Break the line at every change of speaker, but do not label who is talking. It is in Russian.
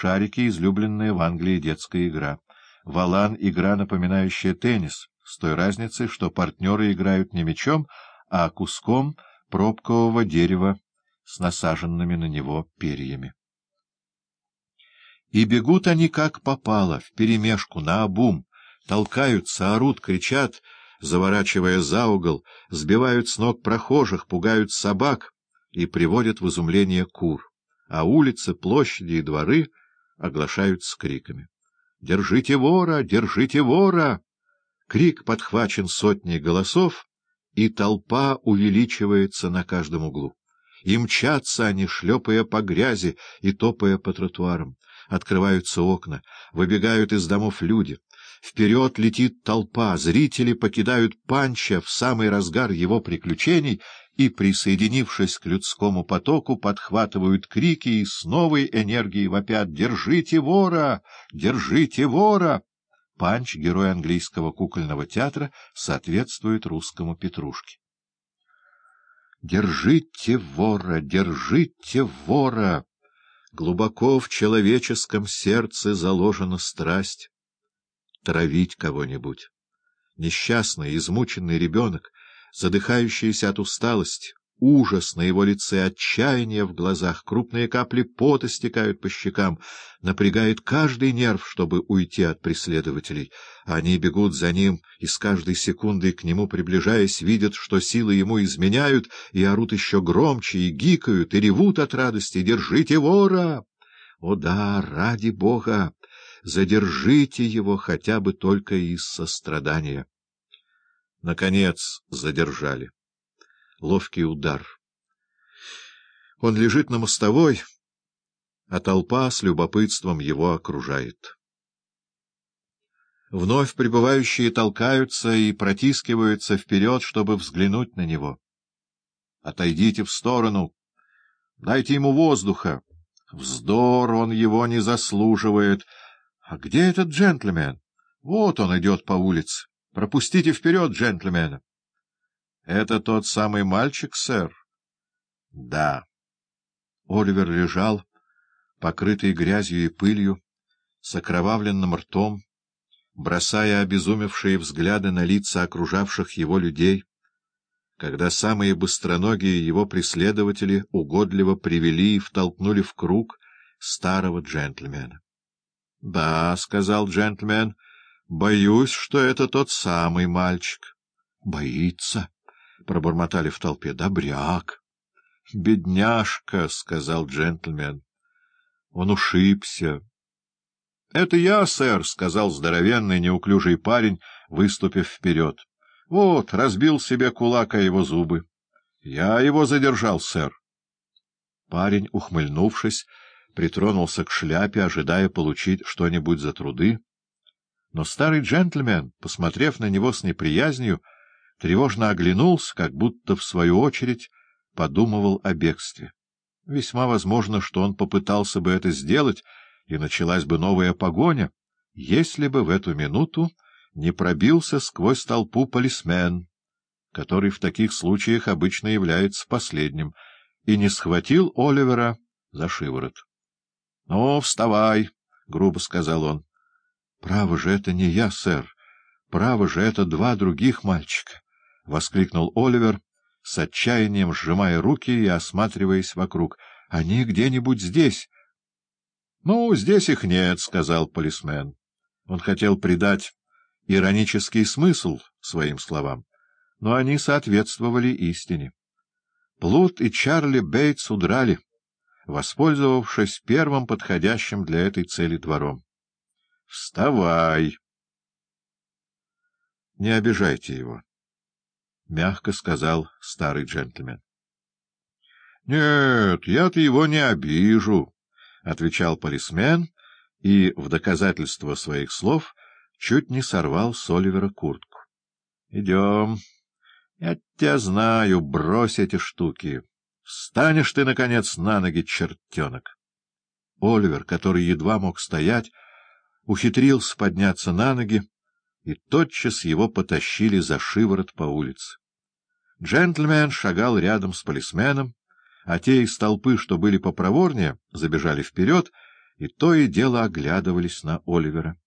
Шарики — излюбленная в Англии детская игра. Валан — игра, напоминающая теннис, с той разницей, что партнеры играют не мячом, а куском пробкового дерева с насаженными на него перьями. И бегут они как попало, вперемешку, наобум, толкаются, орут, кричат, заворачивая за угол, сбивают с ног прохожих, пугают собак и приводят в изумление кур, а улицы, площади и дворы оглашаются криками. «Держите вора! Держите вора!» Крик подхвачен сотней голосов, и толпа увеличивается на каждом углу. И мчатся они, шлепая по грязи и топая по тротуарам. Открываются окна, выбегают из домов люди. Вперед летит толпа, зрители покидают Панча в самый разгар его приключений и, присоединившись к людскому потоку, подхватывают крики и с новой энергией вопят «Держите вора! Держите вора!» Панч, герой английского кукольного театра, соответствует русскому Петрушке. «Держите вора! Держите вора!» Глубоко в человеческом сердце заложена страсть травить кого-нибудь. Несчастный, измученный ребенок, задыхающийся от усталости, ужас на его лице, отчаяние в глазах, крупные капли пота стекают по щекам, напрягает каждый нерв, чтобы уйти от преследователей. Они бегут за ним, и с каждой секундой к нему приближаясь, видят, что силы ему изменяют, и орут еще громче, и гикают, и ревут от радости «Держите вора!» О да, ради Бога! Задержите его хотя бы только из сострадания. Наконец задержали ловкий удар. Он лежит на мостовой, а толпа с любопытством его окружает. Вновь прибывающие толкаются и протискиваются вперед, чтобы взглянуть на него. «Отойдите в сторону! Дайте ему воздуха! Вздор, он его не заслуживает! А где этот джентльмен? Вот он идет по улице! Пропустите вперед джентльмена!» — Это тот самый мальчик, сэр? — Да. Оливер лежал, покрытый грязью и пылью, с окровавленным ртом, бросая обезумевшие взгляды на лица окружавших его людей, когда самые быстроногие его преследователи угодливо привели и втолкнули в круг старого джентльмена. — Да, — сказал джентльмен, — боюсь, что это тот самый мальчик. — Боится? — пробормотали в толпе. — Добряк! — Бедняжка! — сказал джентльмен. Он ушибся. — Это я, сэр, — сказал здоровенный неуклюжий парень, выступив вперед. — Вот, разбил себе кулак о его зубы. — Я его задержал, сэр. Парень, ухмыльнувшись, притронулся к шляпе, ожидая получить что-нибудь за труды. Но старый джентльмен, посмотрев на него с неприязнью, тревожно оглянулся, как будто, в свою очередь, подумывал о бегстве. Весьма возможно, что он попытался бы это сделать, и началась бы новая погоня, если бы в эту минуту не пробился сквозь толпу полисмен, который в таких случаях обычно является последним, и не схватил Оливера за шиворот. — Ну, вставай, — грубо сказал он. — Право же, это не я, сэр. Право же, это два других мальчика. — воскликнул Оливер, с отчаянием сжимая руки и осматриваясь вокруг. — Они где-нибудь здесь? — Ну, здесь их нет, — сказал полисмен. Он хотел придать иронический смысл своим словам, но они соответствовали истине. Плут и Чарли Бейтс удрали, воспользовавшись первым подходящим для этой цели двором. — Вставай! — Не обижайте его. — мягко сказал старый джентльмен. — Нет, я-то его не обижу, — отвечал полисмен и, в доказательство своих слов, чуть не сорвал с Оливера куртку. — Идем. Я тебя знаю, брось эти штуки. Встанешь ты, наконец, на ноги, чертенок. Оливер, который едва мог стоять, ухитрился подняться на ноги, и тотчас его потащили за шиворот по улице. Джентльмен шагал рядом с полисменом, а те из толпы, что были попроворнее, забежали вперед и то и дело оглядывались на Оливера.